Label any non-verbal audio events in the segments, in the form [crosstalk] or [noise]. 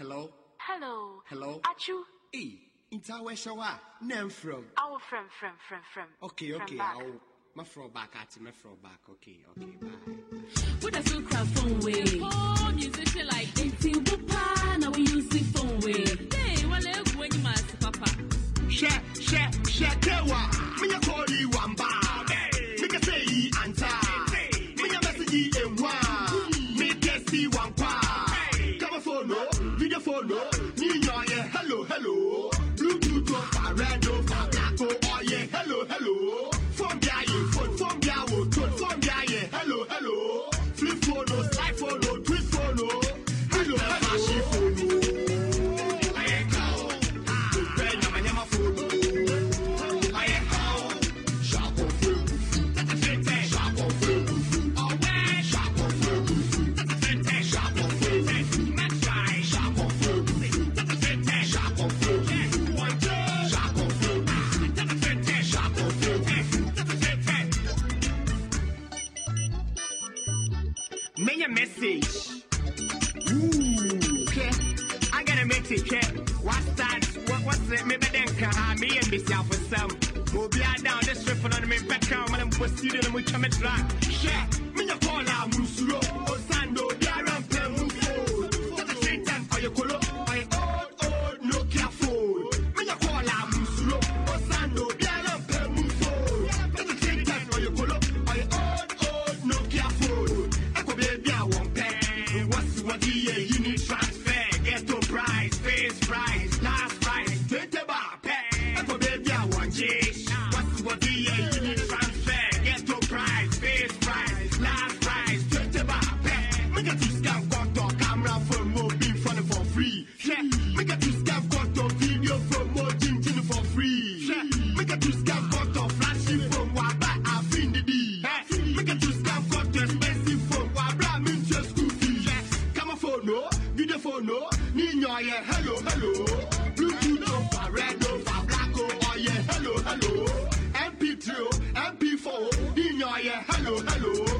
Hello? Hello. Hello? Achu? E. into our shower. Name from? Our from, from, from, from. Okay, okay. I'll. My from back, at my fro back. Okay, okay, bye. What a feel craft phone way. Oh, musician like this. It's in now we the phone way. Hey, well, let's go in your papa. Share, share, share, Kewa. you dealing with Chemex Black. Hello, hello, blue, Bluetooth over, red over, black oh, oh, yeah, hello, hello. MP3, MP4, in your yeah, hello, hello.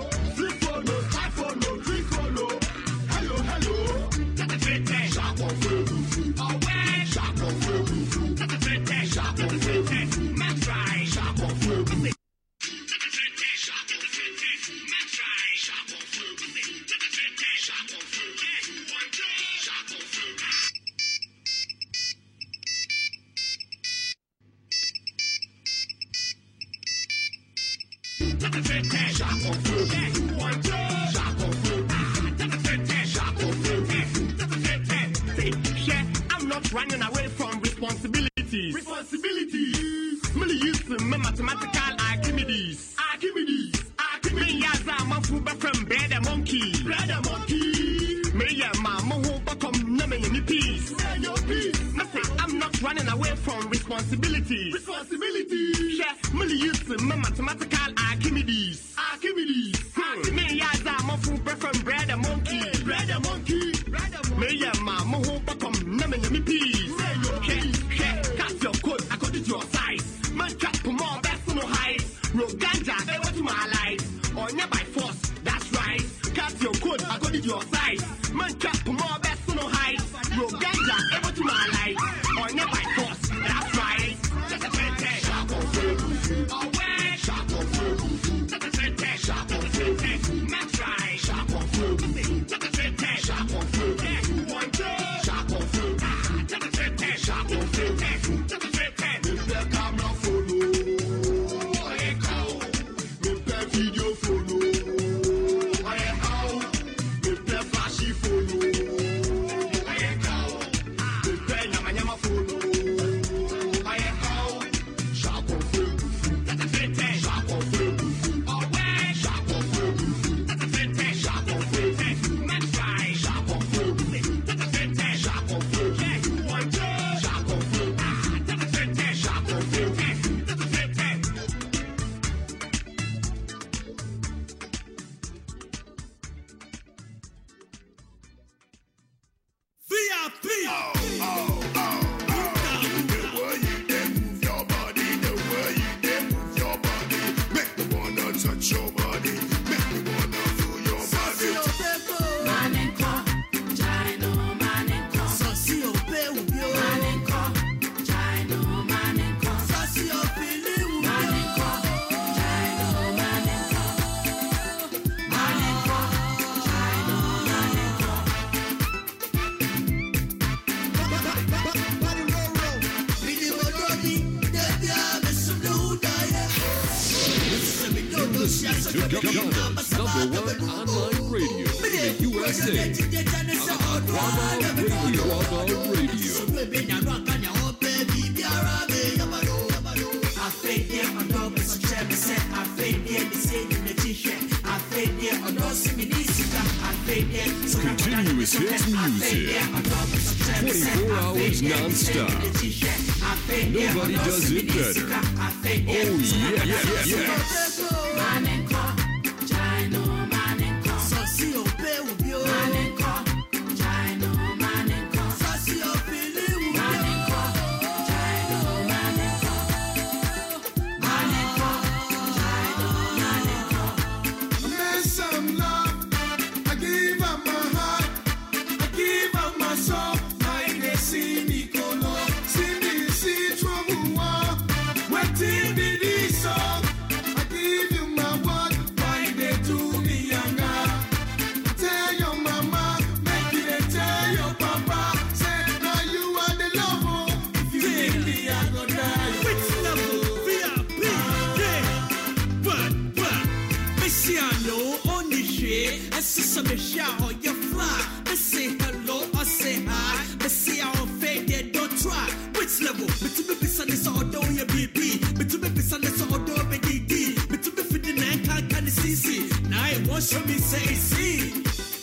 hello on this shit. Let's see some shower, oh, you fly. Let's say hello, I say hi. Let's see our fade, yeah, don't try. Which level? Between me, son, it's all be your BB. Between me, son, it's all down my DD. Between me, 59, can't kind of CC. Now it wants from me, say, see.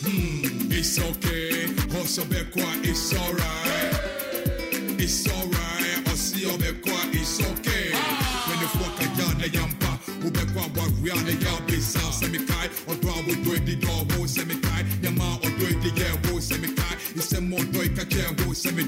Hmm, it's okay. Hustle back, it's alright. It's alright. I see be back, it's okay. When you fuck a yard, I am Ou bè kwa wak wè an e yè pisa Se mi kaj, an to a di do wò Se mi kaj, yè man an dwe di yè wò Se mi isè mò dwe kakè wò Se mi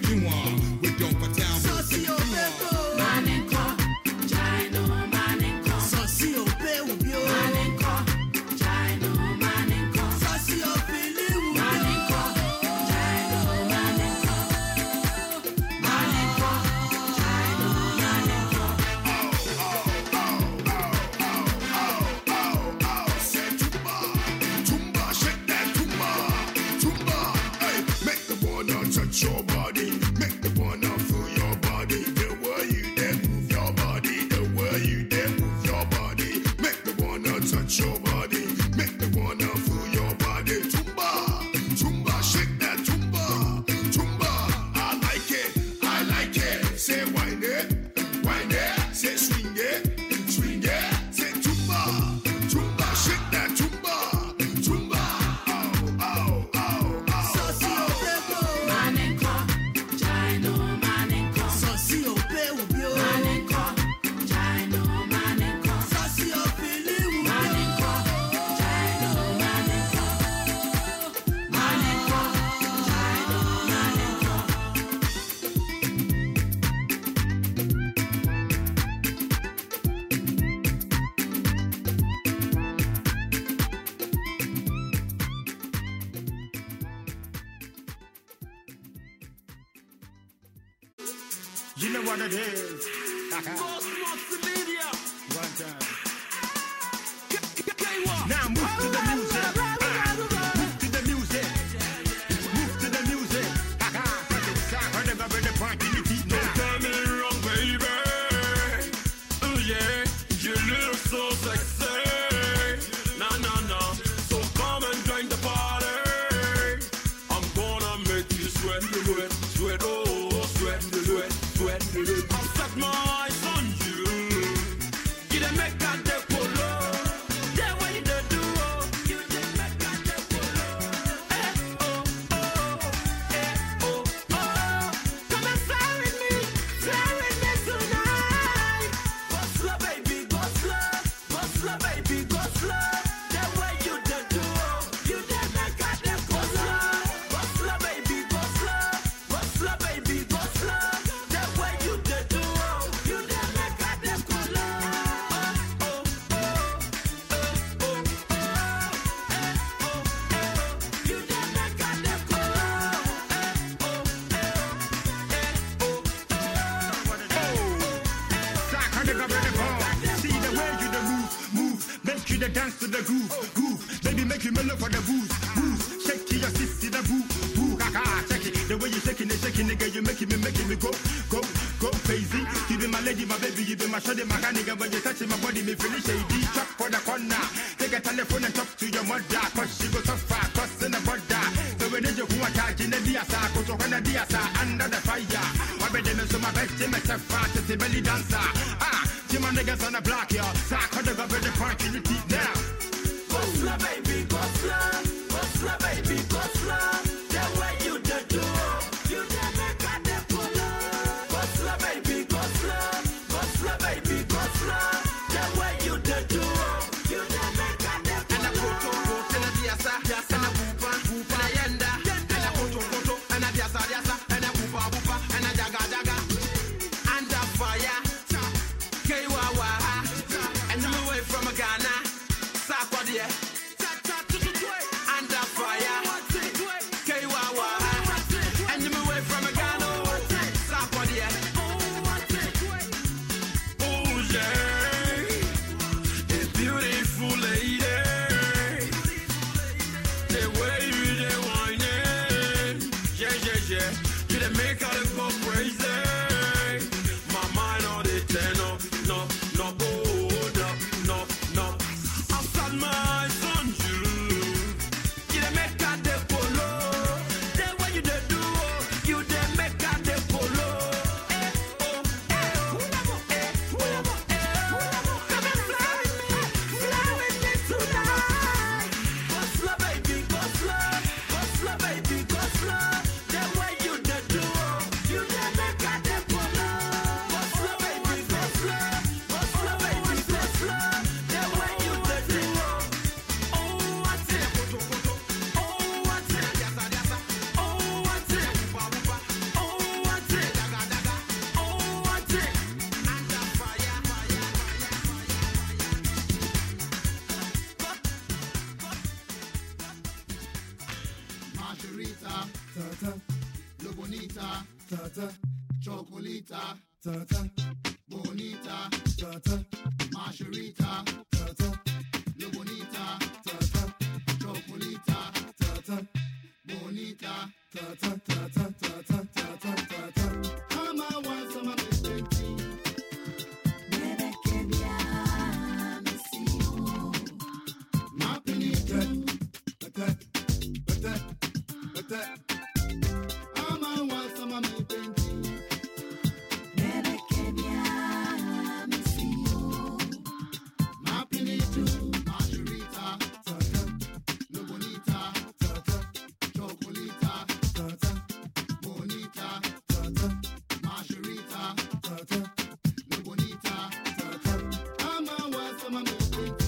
coming.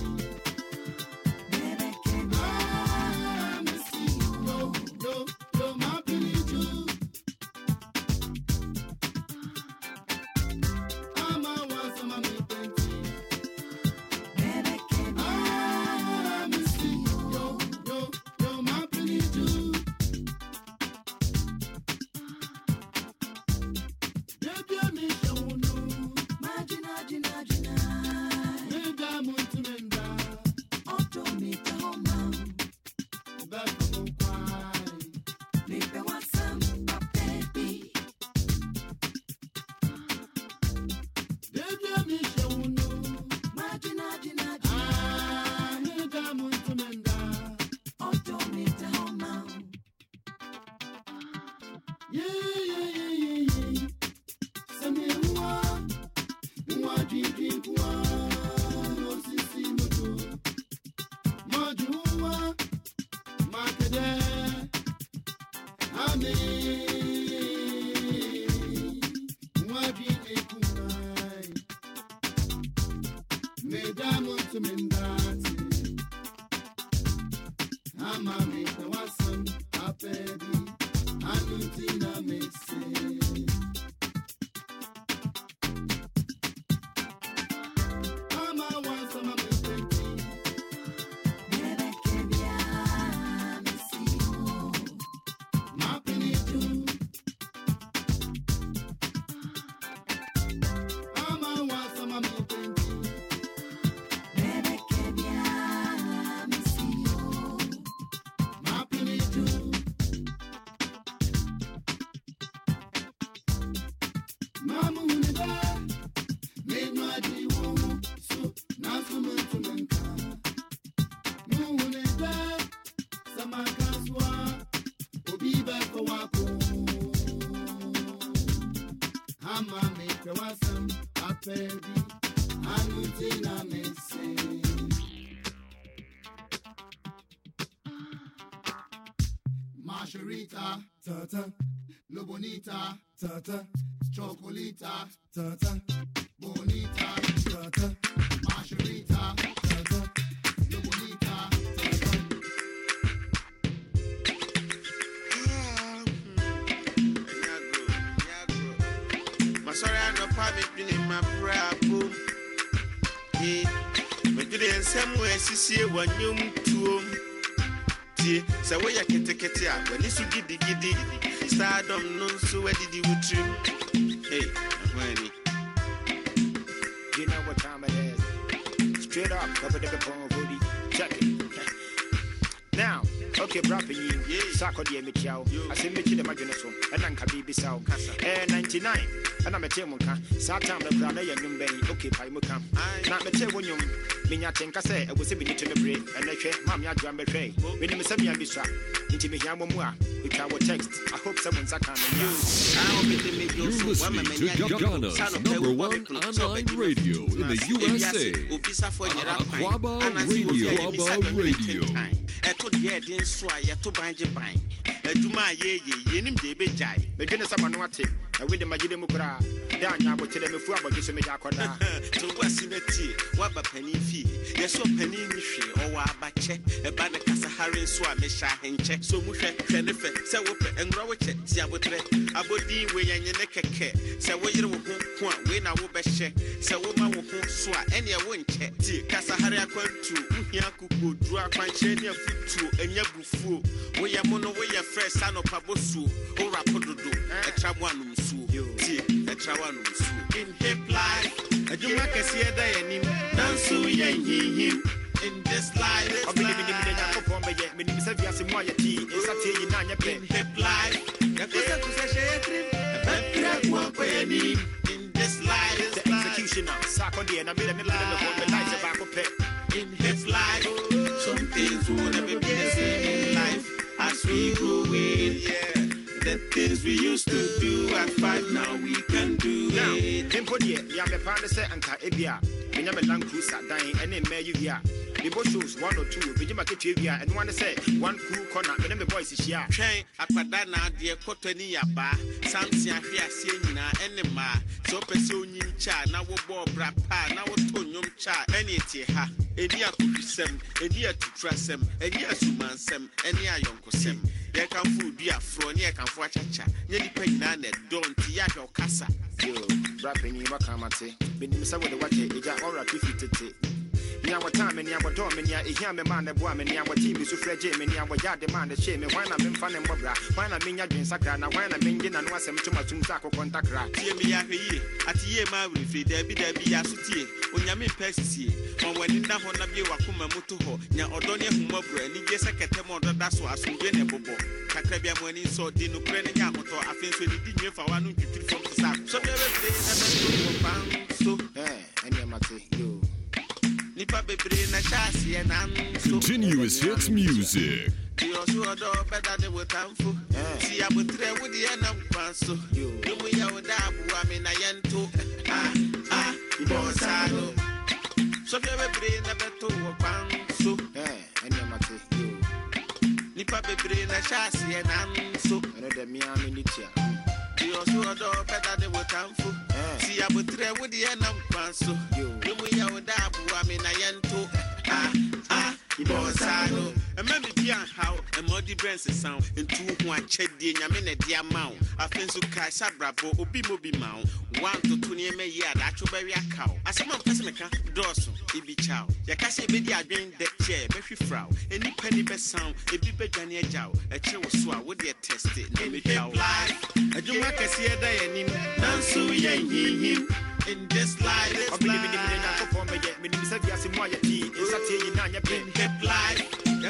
me. Apɛ bi ano nti na Margarita, ta-ta, lo bonita, ta-ta, chocolita, ta-ta, bonita, ta-ta, Margarita, ye medwene nsɛm a asisie w'anwom tuom. Tie sɛ woyɛ ketekete a w'ani so gidigidi. Stardom no nso adidi wo tirim. Ei ahoani You know what time it is. Straight up, cover the phone Okay, brother, you, Sako de Michao, I say Michi the Maginus, and Anka Bibi Sao, eh, 99, and I'm a Temunka, Satam the Brana Yum Bay, okay, Paimuka. Not the Tewunium, Minya Tenka say, I was a minute to the break, and I say, Mamma Jambe Tray, when you miss me, I'm Bisha, into me Yamua, with our text. I hope someone's a can use. You're listening to Ghana's number one online radio in the USA. Uh, radio. Akwaaba Radio. ɛto deɛ ɛde nso a yɛto ban gye ban adwuma a yɛyɛ yɛnim deɛ ɛbɛgyae medwene sɛ mano ate awede magyede mu koraa da anya abokyerɛ mefu abɔgye so megya akɔdaa to woasi no tie woaba panin fie yɛsɛ ɔpanin ne hwee ɔwɔ abakyɛ ɛba ne kasa hare nso a mehyɛ ahenkyɛ so mu hwɛ hwɛ ne fɛ sɛ wopɛ nwura wo kyɛ si abotrɛ abɔdin weyɛnye ne kɛkɛ sɛ woyere wo ho ko a wei na wobɛhyɛ sɛ woma wo ho so a ɛneɛ wonkyɛ tie kasa hare akwantuo wohia kokoduro akwankyerɛ ne afotuo ɛnyɛ bufuo woyɛ mo no woyɛ frɛ sa nɔpa bosuo worapo dodo ɛtra mo anom suo tie ɛtra wo anom suo in hip life adwuma kɛseɛ da yɛnim nanso yɛ nhihim in this life ɔmenemene nyankopɔn bɛyɛ menim sɛ wiase mu ayɛ tii ɛnsateɛ yi na anyɛ pɛ in hip life yɛkosɛkosɛ hyɛ yɛ tirim ɛbɛprɛ ko in this life the executioner. Saakɔ deɛ na mede mepɛ me hɔ me life sɛ baako pɛ in his life. Some things will never be the same in life as we grow in. Yeah. The things we used to do at five, now we now mpo deɛ deɛ mepɛ ne sɛ anka ebi a menya me land cruiser dan ɛne mmɛ yi wie a mebɔ shows one or two bɛgye ma ketua wie a ɛno ane sɛ one cool corner mene me boys hyia twɛn akwadaa na adeɛ kɔtɔ ne yabaa samsi ahwe aseɛ nyinaa ɛne mmaa sɛ wopɛ sɛ onyim kyɛ a na wobɔ ɔbra pa a na wotɔ nnwom kyɛ a ɛne ɛtie ha. Ɛni akohwisɛm ɛni atuturasɛm ɛni asumansɛm ɛne ayɔnkosɛm yɛkamfo odi aforɔ ne yɛkamfo akyakya nyɛ nnipa nyinaa na ɛdɔ nti yɛahwɛ wo kasa. Yo bra panyin waka mate menim sɛ wode wakyɛ ɔwra pifi tete nea wɔtaa me nea wɔdɔɔ me nea ɛhia me maa ne boa me nea wɔtee me so frɛ gye me nea wɔyɛ ade maa ne hyee me hwan na memfa ne mmɔbra hwan na menya dwensakra na hwan na mengye nano asɛm tom atom sɛ akokɔ ntakra tie me yɛahwɛ yie ate yie ma awerɛfiri daabi daabi yɛ aso tie onyame mpɛ sisie ma w'ani nna hɔ na bie wakoma mu to hɔ nya ɔdɔ ne ahumɔborɔ anigye sɛ kɛtɛ ma ɔdɔda so asomdwe ne bobɔ kakra bia mo ani nsɔ di nokorɛ ne nyɛ ahotɔ afei nso anidi nwe fa w'ano ntwitwiri fam sɛ wɔ so nipa bebree Continuous hits music. deɛ bɛda de wotamfo si abotrɛ wodeɛ nam kwan so nomu yɛ wo da aboa me na yɛnto Ah, ah, bɔɔ saa no sɔhwɛ bebree na bɛto wɔ kwan so ɛneɛ mate yo nipa bebree na hyɛ aseɛ nanso ɛno dɛ mea meni tia. Deɛ ɔso ɔdɔ bɛda de wotamfo si abotrɛ wodeɛ nam kwan so nomu yɛ wo da aboa me na yɛnto Ah, ah, bɔɔ saa no ɛma biribi anhaw ɛma ɔde brɛ nsesa wo ntu ho akyɛdeɛ nyame na ɛde ama wo. Afei nso kae sɛ abrabɔ obi ma obi ma wo. Woantoto nneɛma yi a daakye wobɛwe aka wo. Asɛm a mpɛ sɛ meka dɔɔso ebi kya wo. Yɛka sɛ yɛbɛdi adwen dɛ kyɛ bɛhwe fra wo. Nnipa ni bɛsa wo ebi bɛdwane agya wo. Ɛkyerɛ wo so a wodeɛ tɛste na mɛtwa wo. adwuma kɛseɛ da yɛnim nanso yɛ nhihim. In this life ɔmenemene nyankopɔn bɛyɛ. Menim sɛ wiase mu ayɛ tii ɛnsateɛ yi na anyɛ pɛ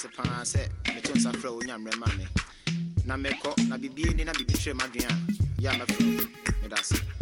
medase paa sɛ meto nsa frɛ wo nyammerɛ ma me na mekɔ na bibie ni na bibi hwɛ m'adwene a yɛ a mɛfrɛ wo medase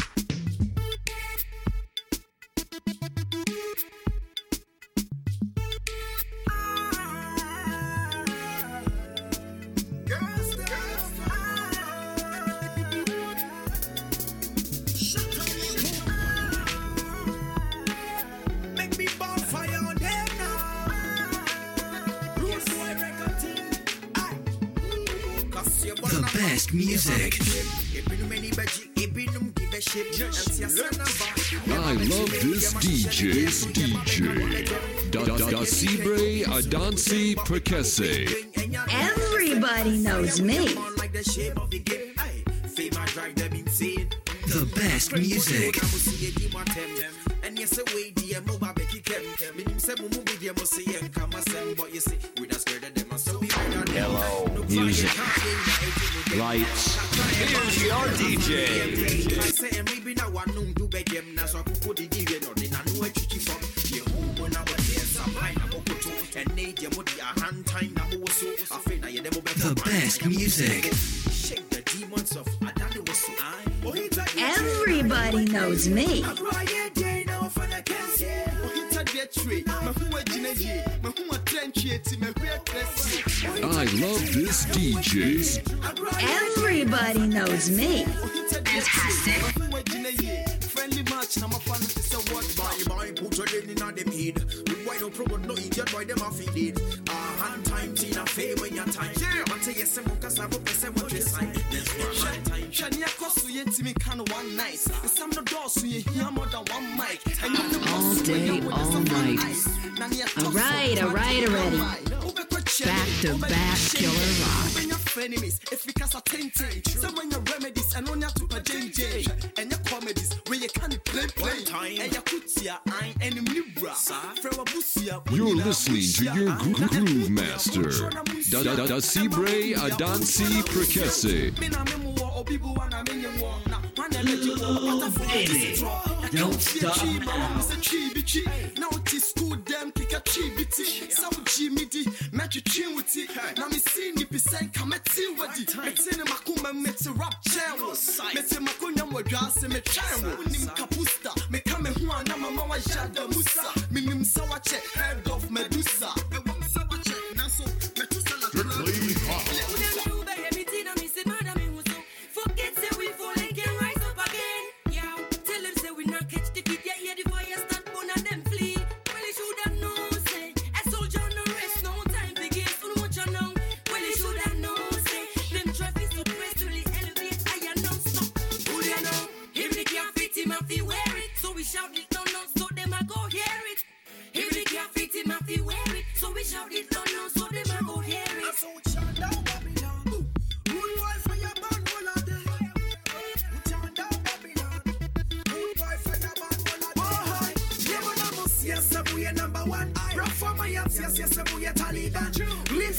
music. I love this DJ's DJ. Da Da Da Sibre Adansi Prekese. Everybody knows me. The best music. And yes, away the mobile Becky Kem. Minim said, Mumu with your and Kamasem, but you see, we just scared them. So we Hello, music. Lights. Here's your DJ. I say, and maybe now one noon do beg him, now so I could put it in or in a new etchy from your home when I was there, some pineapple photo, and need your money a hand time. Now, so I feel that you're The best music. Shake the demons of Adana was so I. Everybody knows me. I love this DJ. Everybody knows me. Fantastic. Friendly match, now my fan is a what buy buy put your in on them head. The why don't promote no idiot boy them a feed it. Ah, hand time tina fame when your time. Man say yes, I'm cause I will be say time. Shani akosu yenti me can one night. The some no door so you hear more than one mic. And you the All day, all night. All right, all right already. Back to back killer rock. enemies efficace attention someone your remedies and on your JJ and your comedies where you can't play play and your kutia I enemy bra. From busia You're listening to your gro- groove master, Da Da Da Sibre Adansi Prekese. Don't stop now it is school them kick a chibiti so chimidi match you chin with it now me see ni percent come at you with it it's in my kuma mete rap channel mete makonya mo dwase me channel nim kapusta me ana mama wa musa me nim sawa che head of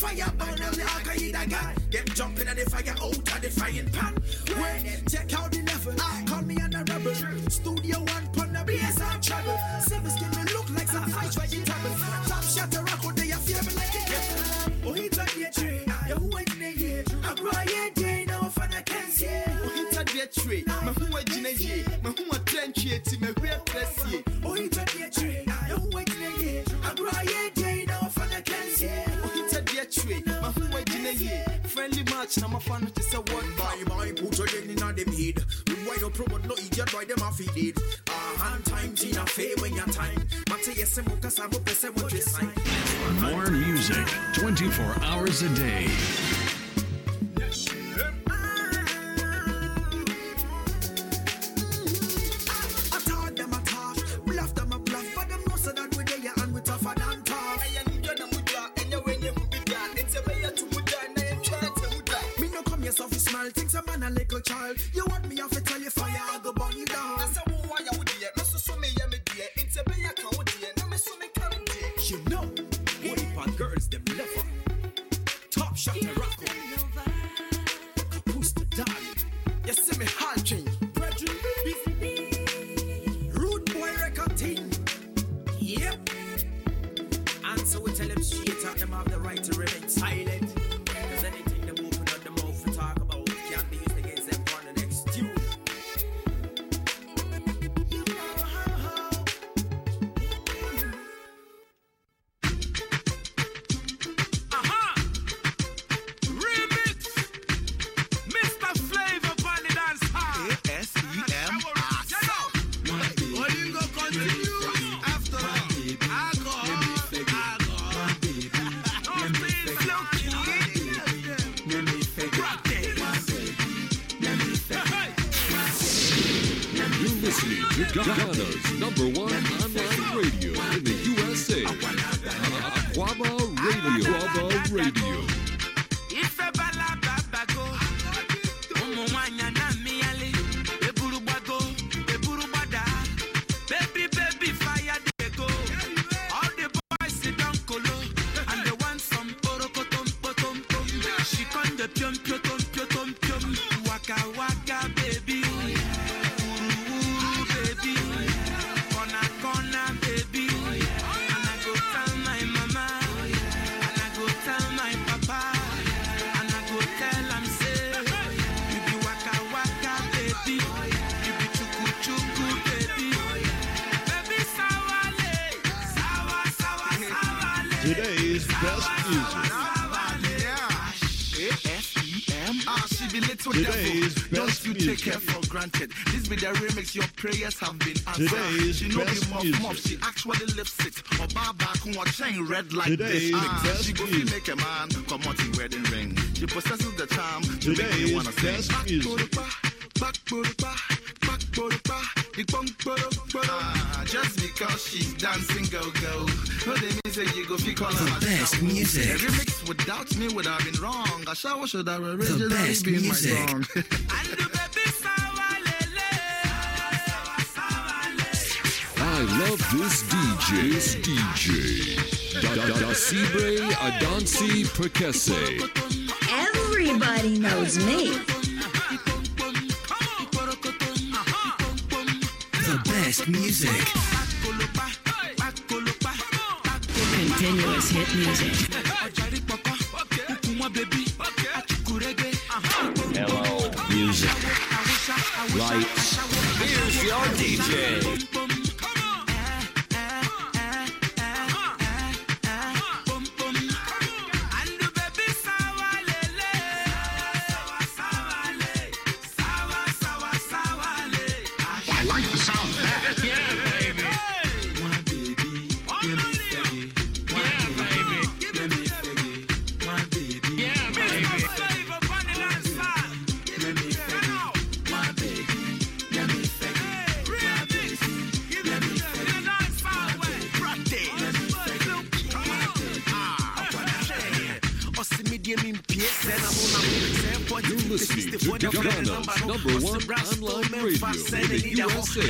fire burn them the Al Qaeda guy. Them jumping at the fire out of the frying pan. Wait, check out the level. Call me an rebel. Studio one pon the BS and travel. Seven skin me look like some fight vegetable. Top shot a rock, they are feeling like the devil. Oh, he took the tree. Yeah, who ain't in the year? I grow oh, a year, day, no fun I can't see. Oh, he took the tree. My who ain't in the year? My who ain't trench to granted. This be the remix. Your prayers have been answered. Today's she know best be muff music. muff. She actually lifts it. Or bar back on chain red like Today's this. Ah, best she go fi music. make a man come out in wedding ring. She possesses the charm to make me Today's wanna sing. Back music. to the bar, back to the bar, back to the bar. The bum, bada, bada. Ah, just because she's dancing, go go. No, they mean say you go fi call her The best myself. music. A remix without me would have been wrong. A shower should have originally best been music. my song. [laughs] I love this DJ. This DJ. Da da da Sibre Adansi Perkese. Everybody knows me. The best music. Continuous hit music. Hello, music. Lights. Here's your DJ. Listening to Ghana's number one online radio in the USA.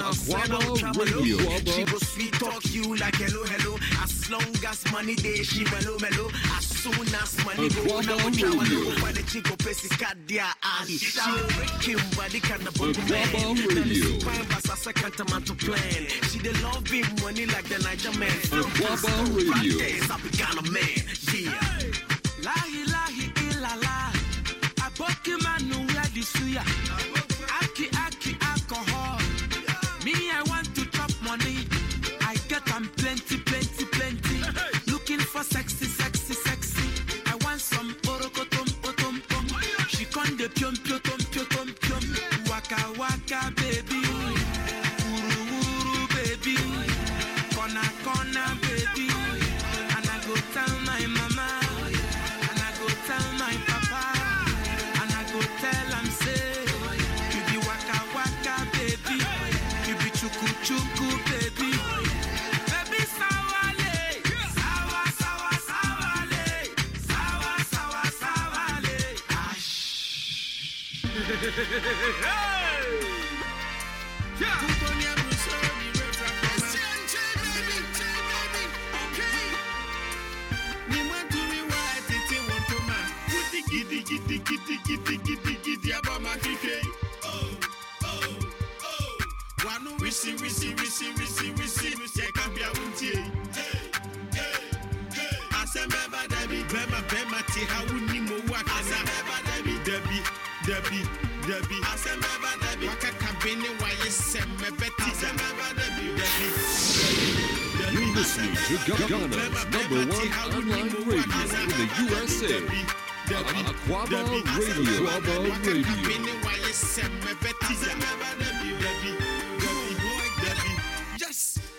Akwaaba Radio. She go sweet talk you like hello, hello. As long as money day, she mellow, mellow. As soon as money go, now we travel Radio. over the chico pesi kadia ahi. She break body kind of bump man. Radio. A second. She dey love money like the Niger man. Akwaaba Radio. Fridays, I be kind man. Con the pium pium pium pium. Waka waka. hey! Ghana's number one online radio in the USA. Akwaaba Radio. Akwaaba Radio.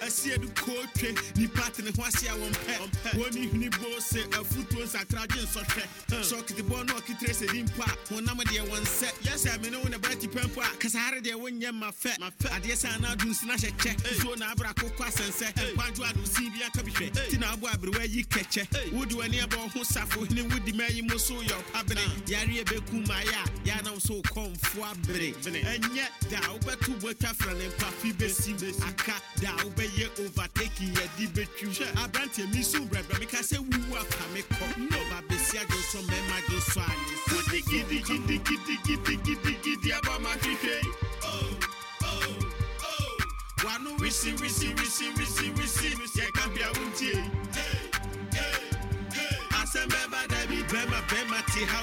Ɛsi edu kootwe nipa tene ho ase a wɔn pɛ wɔn hini bo se afutuo nsakra gye nsɔhwɛ sɔkiti bɔ na ɔkitire sɛ di mpo a honam deɛ wɔn nsɛ yɛsɛ mene wo ne bɛrɛ ti pɛ mpo a kasahare deɛ wonyɛ ma fɛ adeɛ sɛ ana adu nsi na hyɛ kyɛ na abra akokɔ asɛnsɛ kwadwo ado sin bi aka bi hwɛ ti na abo aberewa yi kɛkyɛ wode w'ani ho safo hene wodi ma yi mu so yɛ ɔpabene yareɛ bɛku ma yɛ a yɛanam so wokɔmfo abere ɛnyɛ da wobɛto bɔtwa fra ne mpafi bɛsi aka da wobɛyɛ overtaking yɛde bɛtwi aberanteɛ mi so brɛbrɛ meka sɛ wuwu afa me kɔ ɔba bɛsi adwo so mɛma dwo so ane wode gidigidigidigidigidi aba ma hwehwɛ wano wisi wisi wisi wisi wisi yɛka bia wontie asɛm bɛba dabi bɛma bɛma te ha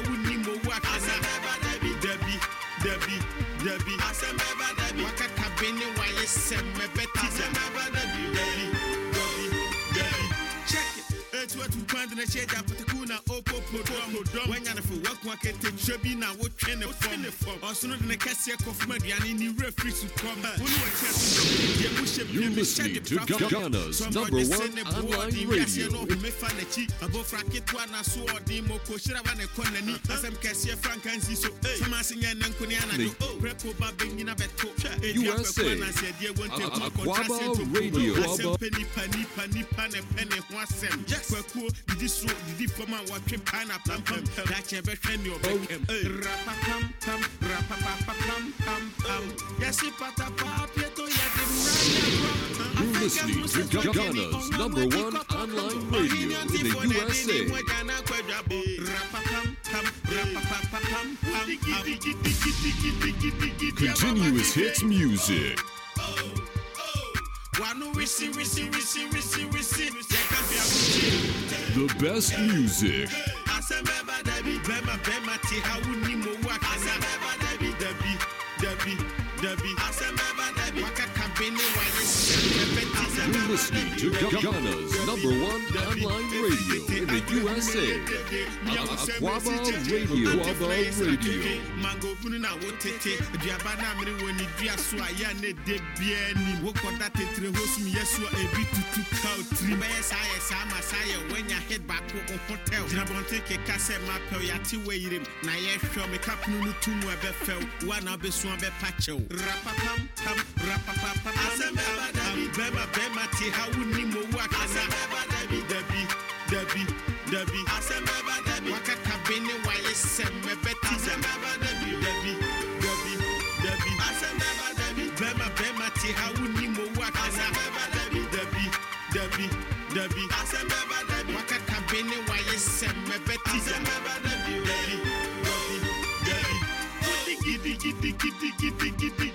na hyɛ gya na opopo dɔm dɔm wanya fo waku akete twa bi na wotwe ne fam ɔsono de ne kɛseɛ kɔ fam aduane ne wura firi so kɔm wo ne wɔkyɛ so deɛ mu hyɛ You're uh. listening to Ga- Ghana's number one online radio. mefa n'akyi abɔfra ketewa na so ɔden mɔkɔ hyira wa ne kɔ n'ani asɛm kɛseɛ franka nsi so sɛm ase nyɛ ne nkone anadwo prɛko ba bɛnyina bɛto USA. A- uh-huh. Akwaaba uh, uh, Radio. asɛmpɛ nipa nipa nipa ne pɛ ne ho asɛm kwakuo didi soro didi fam a wɔtwe pineapple mpam dakyɛ bɛhwɛ ne ɔbɛkam rapapam pam rapapapapam pam pam yɛse patapaa pieto yɛde You're listening to Ghana's number one online radio in the USA. Continuous hits music. The best music. You're listening to Ghana's number one online radio in the USA. A- Akwaaba Radio. Akwaaba Radio. mango bunu na wo tete aduaba na amene wɔ ne dua so a a ne de biara nim wokɔda tetere hɔ som yɛ so a ebi tutu kaw tiri bɛyɛ saa yɛ saa ma saa yɛ woanya hit hotel gyina bɔnten keka sɛ mapɛw yɛate wɔ yirim na yɛhwɛ me kapono no to mu ɛbɛfɛw woa na wobɛsua bɛpa kyɛw rapapam pam rapapapam asɛm bɛba dabi bɛma bɛma te ha wonni mo bɛba dabi dabi dabi dabi asɛm bɛba dabi wakaka be ne wayɛ sɛm mɛbɛti asɛm bɛba dabi dabi dabi dabi asɛm bɛba dabi bɛma bɛma te ha wonni mo wo akasa bɛba dabi dabi dabi dabi asɛm bɛba dabi wakaka be ne wayɛ sɛm mɛbɛti asɛm bɛba dabi dabi dabi dabi gidi gidi gidi gidi gidi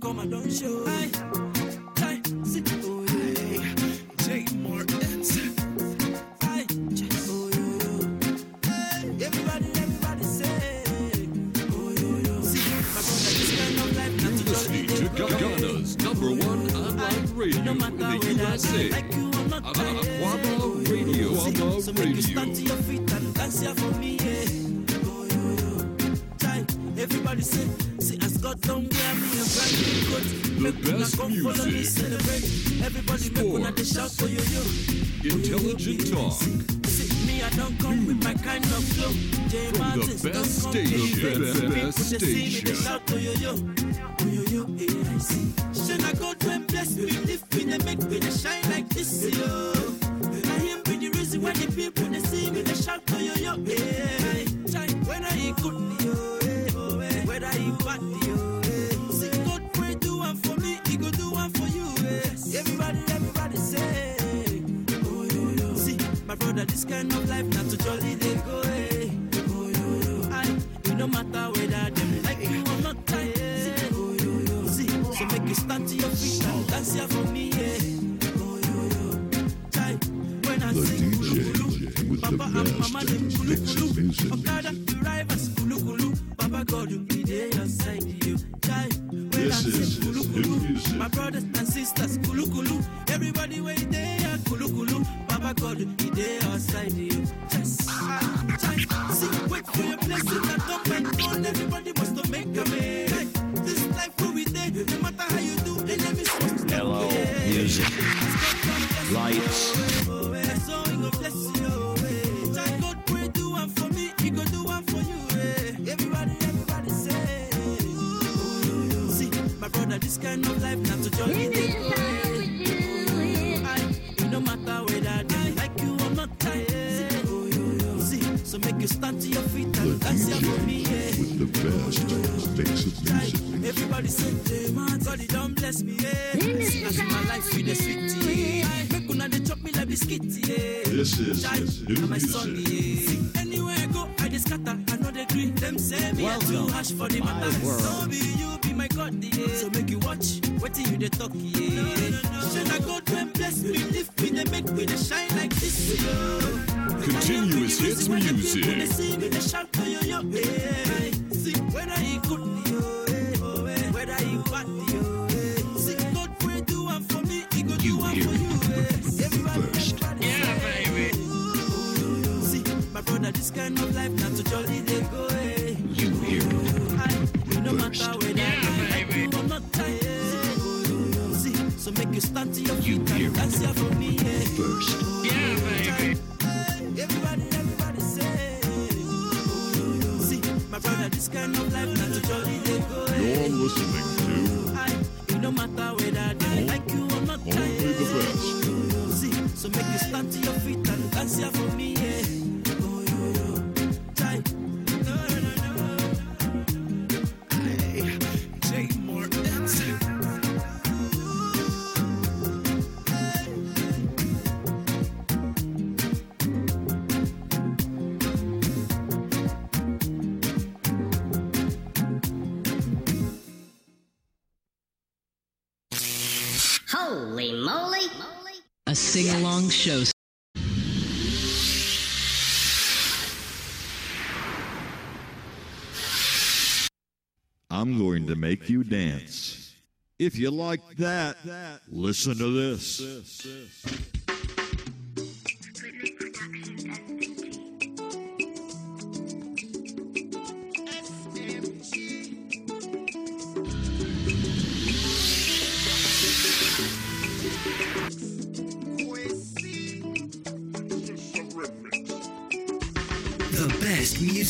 don't come, I don't show. Aye. Aye. Sit. Oh, yeah. J. Martins. Aye. Oh, yo, yo. Hey. Everybody, everybody say. Oh, yo, yo. See, my brother, this kind of life, not You're to listening to Ghana's number one online radio in the USA. A- A- Akwaaba Radio. So make you stand to Akwaaba Radio. your feet and dance here for me, yeah. Oh. Everybody say, see, as God don't wear me a brand new coat. The Make una best come follow me music. celebrate. Everybody make una dey shout, for you, yo. Intelligent talk. See, me, I don't come with my kind of flow. J. From the best don't come station. The People best they see me, they station. shout, oh, yo, yo. Oh, yo, yo, eh, I see. Should I go to and bless me, lift me, they make me, they shine like this, yo. I him be the reason why the people they see me, they shout, oh, yo, yo, eh. Chai, Whether he good, yo, eh, oh, eh whether you want the oh. See God pray do one for me, He go do one for you. Eh. Everybody, everybody say, oh yo yo. See my brother, this kind of life not to jolly they go. Eh. Oh yo yo. I, it no matter whether them like you or not. I, oh yo yo. See, so make you stand to your feet and dance here for me. Eh. Oh yo yo. When I the sing, DJ, with Papa the and Mama, they music. You're listening to only the best. See, for me. I'm going to make you dance. If you like that, listen to this.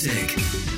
music.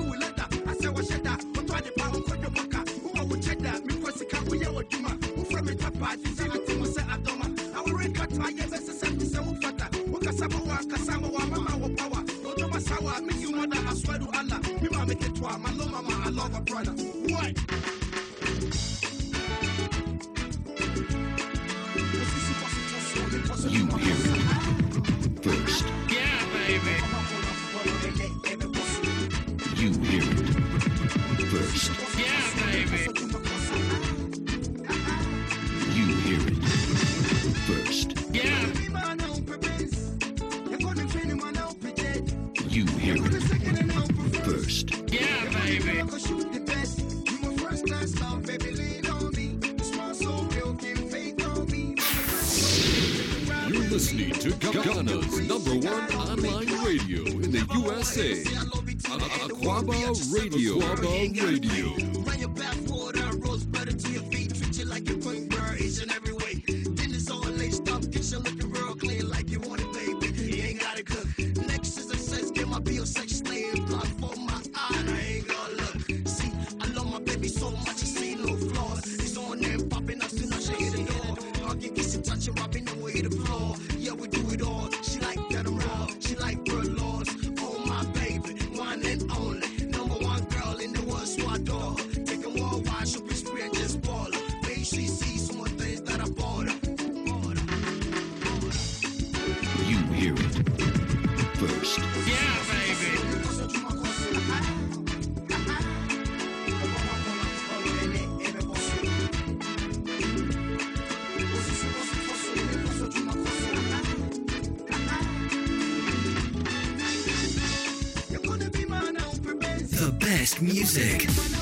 The best music.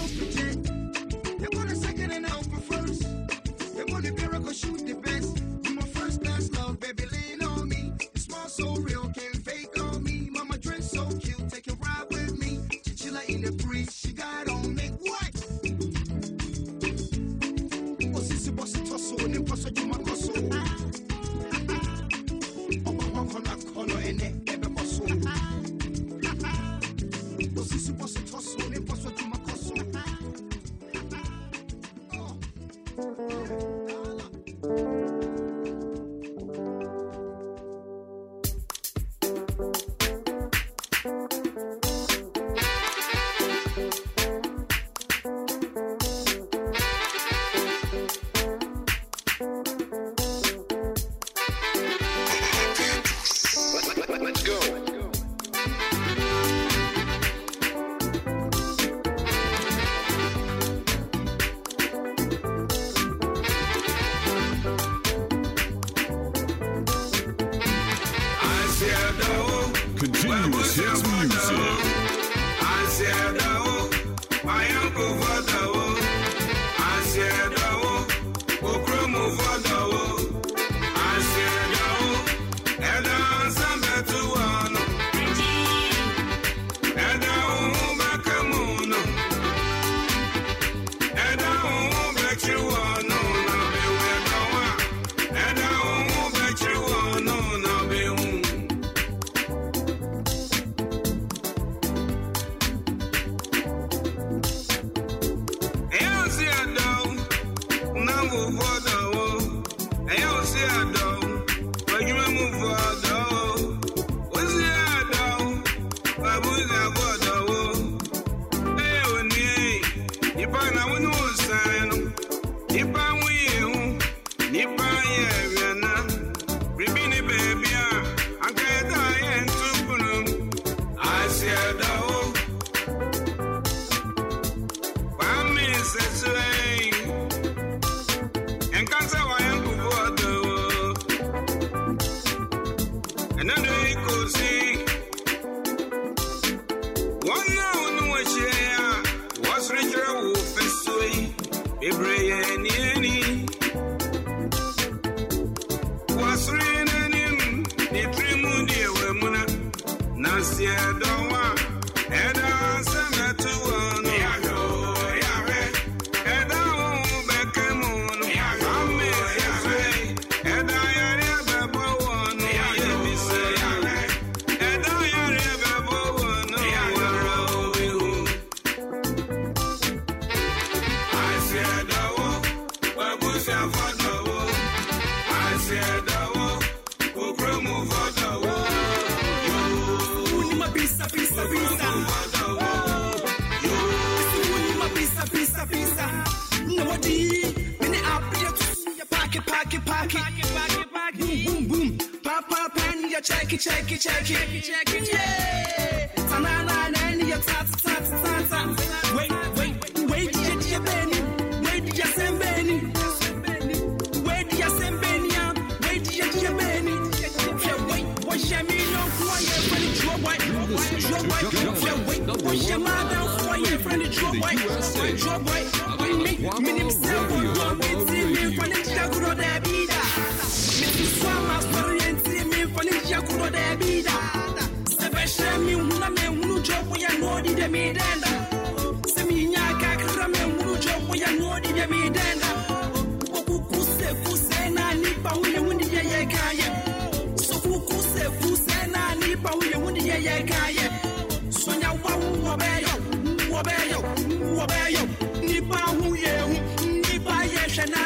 Boom,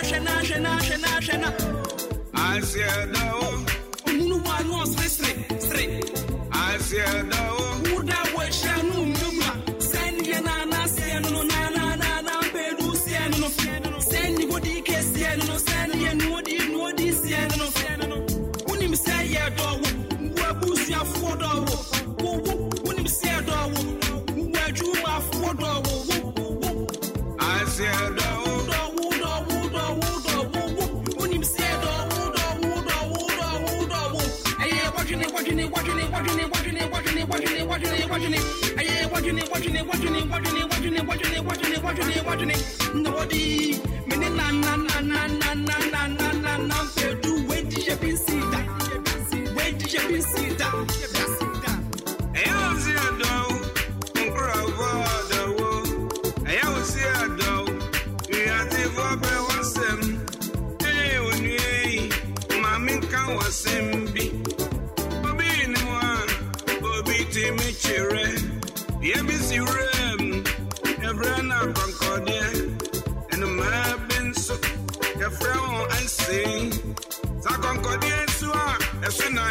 shena, shena, shena, shena. As you know. Munu wa no straight, straight. As. Uda we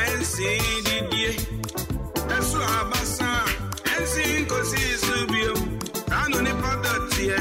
ẹnsì dídíé ẹsù àbáṣá ẹnsì nkòsí ìsúbìó tánù ní pọdọ tiẹ.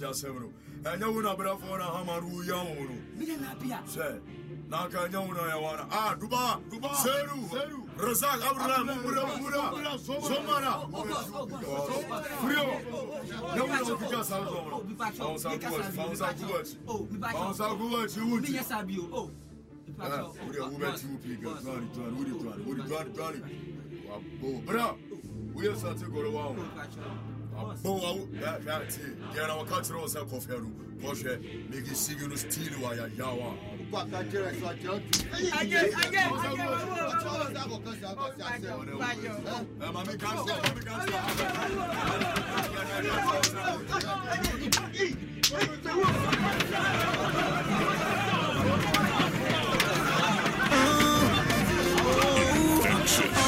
kyasira asɛm no ɛnyɛ wo nabrafoɔ no hama no woyia wo no. Sɛ na anka ɛnyɛ wo no ɛyɛwana a ah, duba seru razak abdulam mura somara frio. Na wo na wofika saa dɔm no bawosa kuwakyi bawosa kuwakyi bawosa kuwakyi oh, wode wobɛti wo pii bɛ dwane dwane wode dwane wode dwane oh, wabɔ bra. Woyɛ sate gɔrɔ wa wo bwawakakirowooza kofiyaru kofe migisiginu stili waya yawa Action.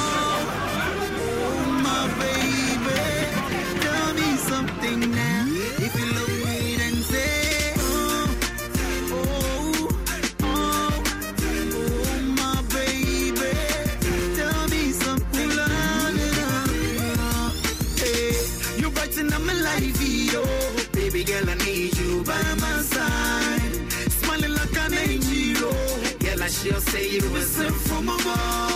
They'll say you listen sent from above.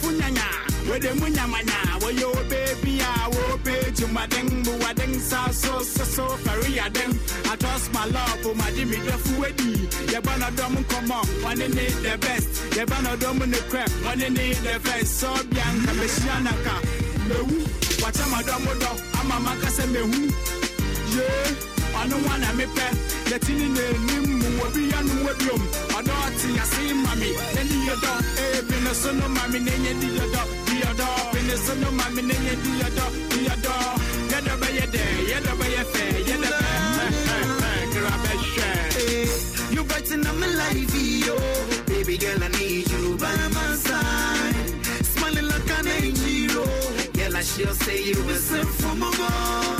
funyanya. Where the munyamanya where your baby I will pay to my ding buwa ding sa so so so faria dem. I trust my love for my Jimmy the fuedi you bana dom come on one in the best. You bana dom in crap one in the best. So bianca meshianaka mewu watch my dom oh, do ama makase mewu yeah I don't wanna me pet yɛtini n'anim mu wɔbi ya no wa biom ɔdɔ ɔte ase ma me n'ani yɛ dɔ ee bi ne so no ma me n'enye di yɛ dɔ di yɛ dɔ bi ne so no ma me n'enye di yɛ dɔ di yɛ dɔ yɛdɔ bɛyɛ dɛ yɛdɔ bɛyɛ fɛ yɛdɔ bɛ kra bɛhwɛ. You brighten eh, up my life, yo. Baby girl, I need you by my side. Smiling like an angel. Girl, I sure say you were sent from above.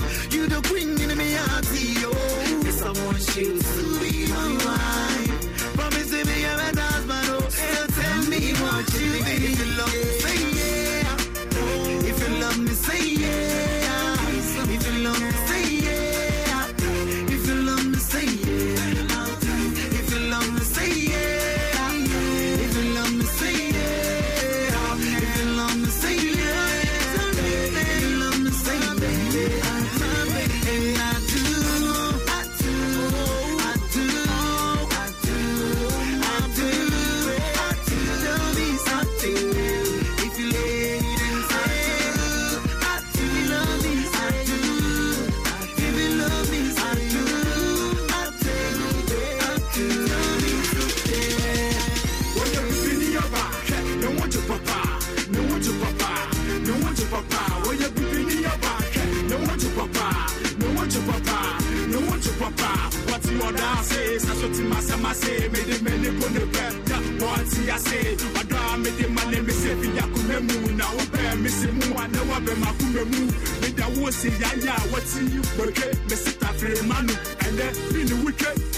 say, made the men upon the bed. Once I say, I draw me make the money, me say, if I move now, bear me, say, I know I'm a woman. Me that was in Yaya, what's in you, okay, Mr. Tafre Manu, and then in the weekend.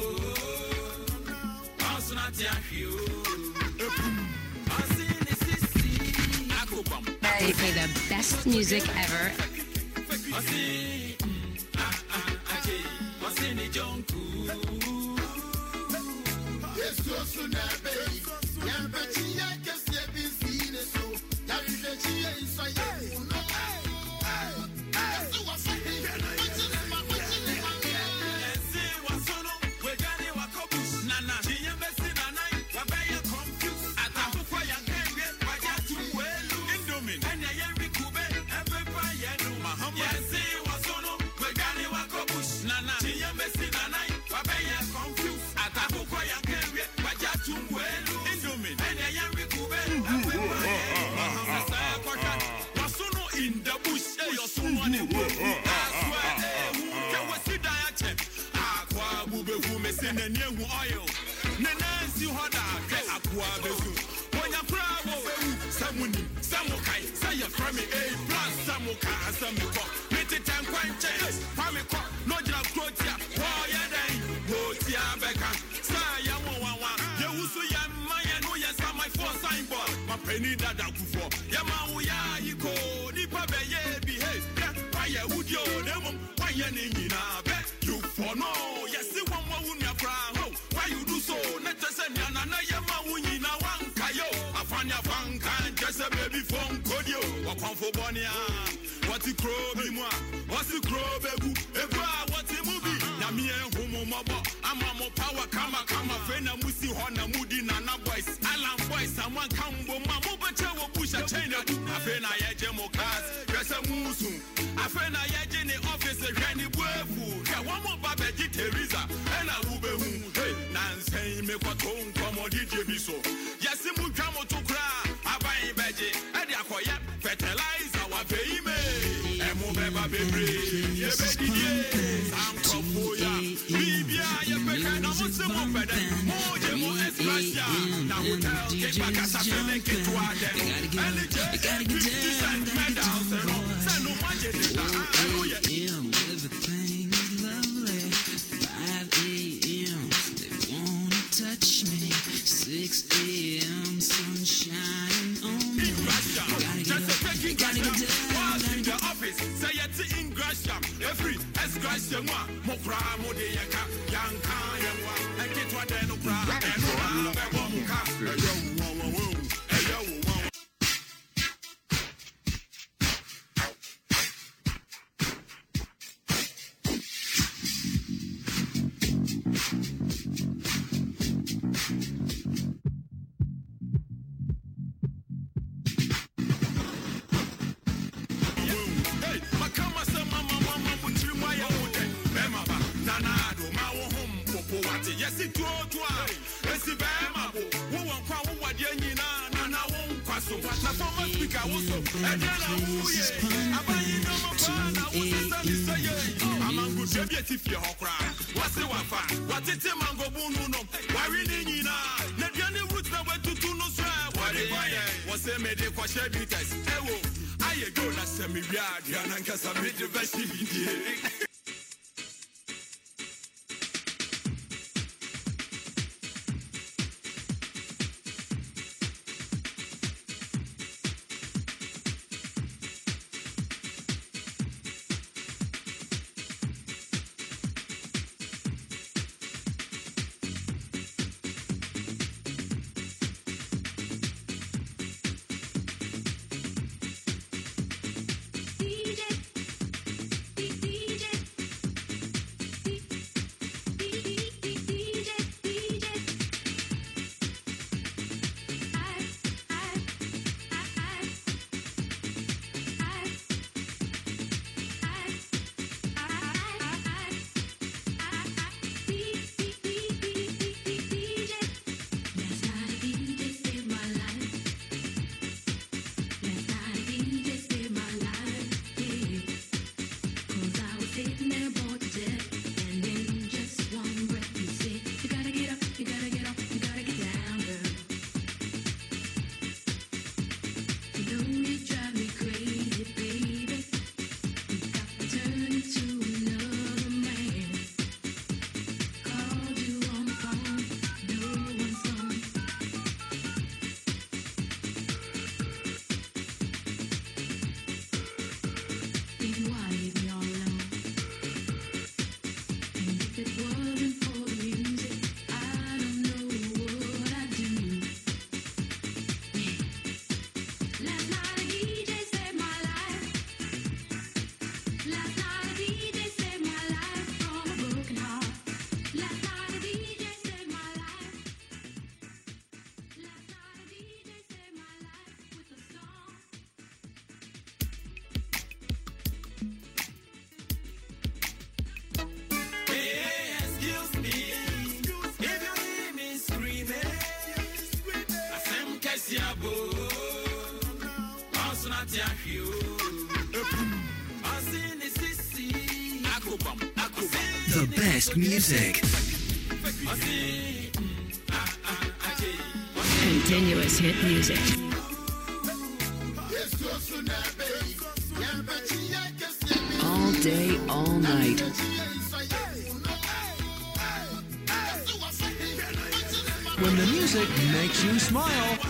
They play the best music ever. Penny bonia, what you crow be moi, what's the crow bebu, ever, what the movie, Nami and Homo Mobo, I'm a more power, kama kama, fena musi hona mudi nana boys, Alan boys, someone come, mamu bacha wo push a chain, afena yeje mo cars, dress a musu, afena yeje ne office, Granny Buefu, Kawamo Babeji Teresa, and a Ube, hey, Nancy, me what home, Muslim better, Moje Mo Esgracia, now hotel, get back as a feeling, get to our death, and the judge, 50 cent medals, and all, send no money, hallelujah. Everything is lovely. 5 a.m. They wanna touch me. 6 a.m. Sunshine on me. The. Every S Gresham, mo cry, mo yaka, The best music. Continuous hit music. All day, all night. When the music makes you smile.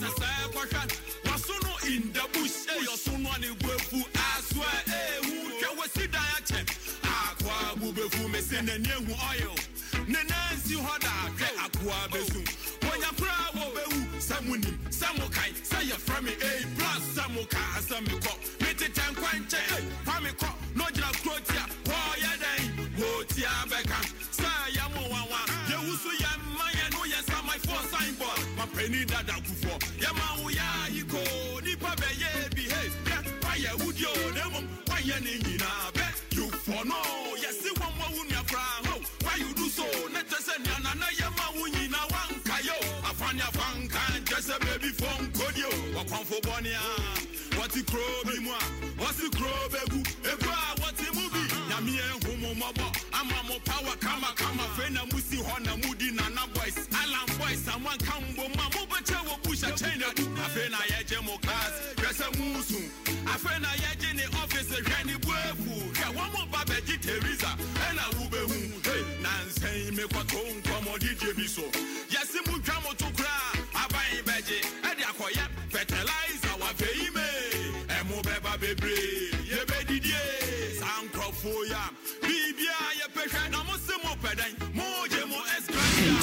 sɛsɛɛ kɔhwɛ waso no in the me sɛ n'ani ahu oil ne nansi hɔ da hwɛ akoa bɛsu wɔnyakoraa wɔbɛwu sɛ mo nim sɛ mo kae sɛ yɛfrɛ me ei blas sɛ mo ka asɛ ɔnfo bɔne a wɔte kuro bi mu a wɔse kuro bɛgu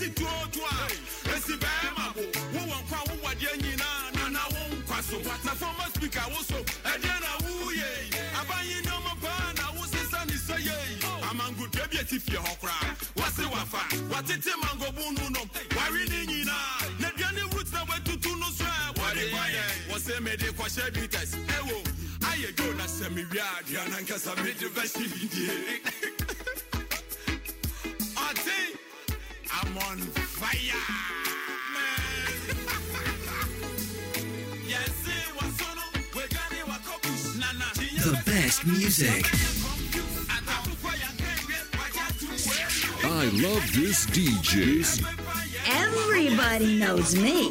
ɛsi tuotu a ɛsi bɛrima bo. Wowɔ nkwa wowɔ deɛ nyinaa na na wo nkwa so. Na so na woyɛ abanye nneɔma paa na wo sesa ne sɛ yɛ amangodua bi ɛti fie hɔ koraa wɔse wafa wɔtete mangobu no. Nom ware na dua ne root na a wɔde mede kɔhyɛ bites ɛwo ayɛ dwo na sɛ mewie [laughs] I'm on fire. The best music. I love this DJ. Everybody knows me.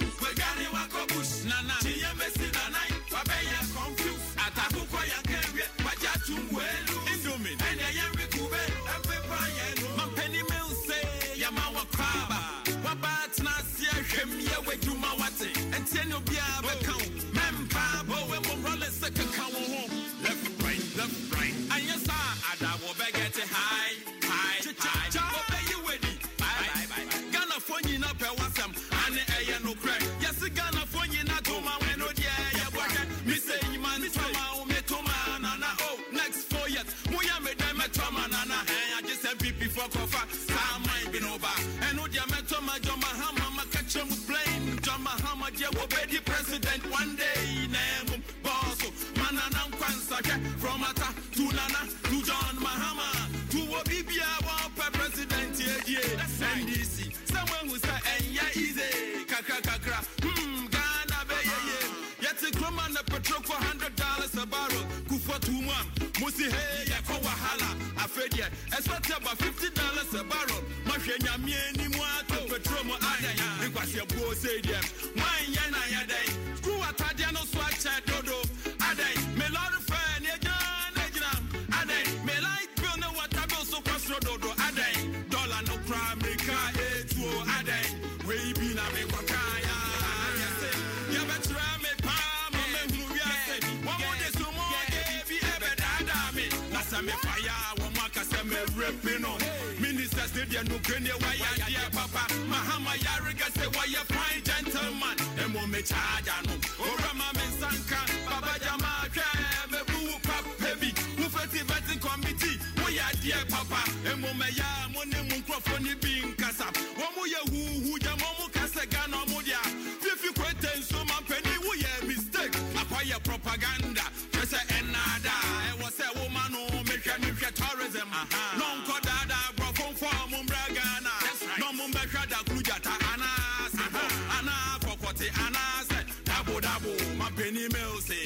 Hɔ anaa kɔkɔte anaasɛ dabodabo mapani mil se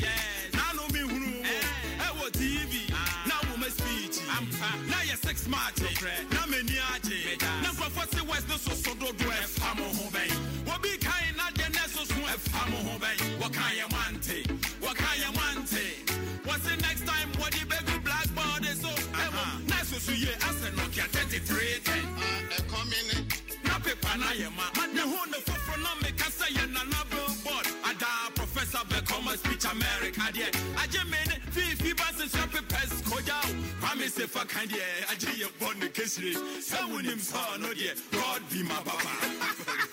nano mehunu mo ɛwɔ tv speech. Na yɛ six march na m'ani agye na nkurɔfoɔ se west no soso dodo ɛfa mo ho bɛn obi kan na deɛ nɛ soso ɛfa mo ho bɛn wɔka yɛ mante na meka sɛ yɛ nana billboard adaa professor bɛkɔma speech america deɛ agye me ne fifi ba se sua pepɛs kogya wo kwame se fa kan deɛ agye yɛ bɔ ne kesire sɛ wonim sɛ no deɛ god be my papa [laughs]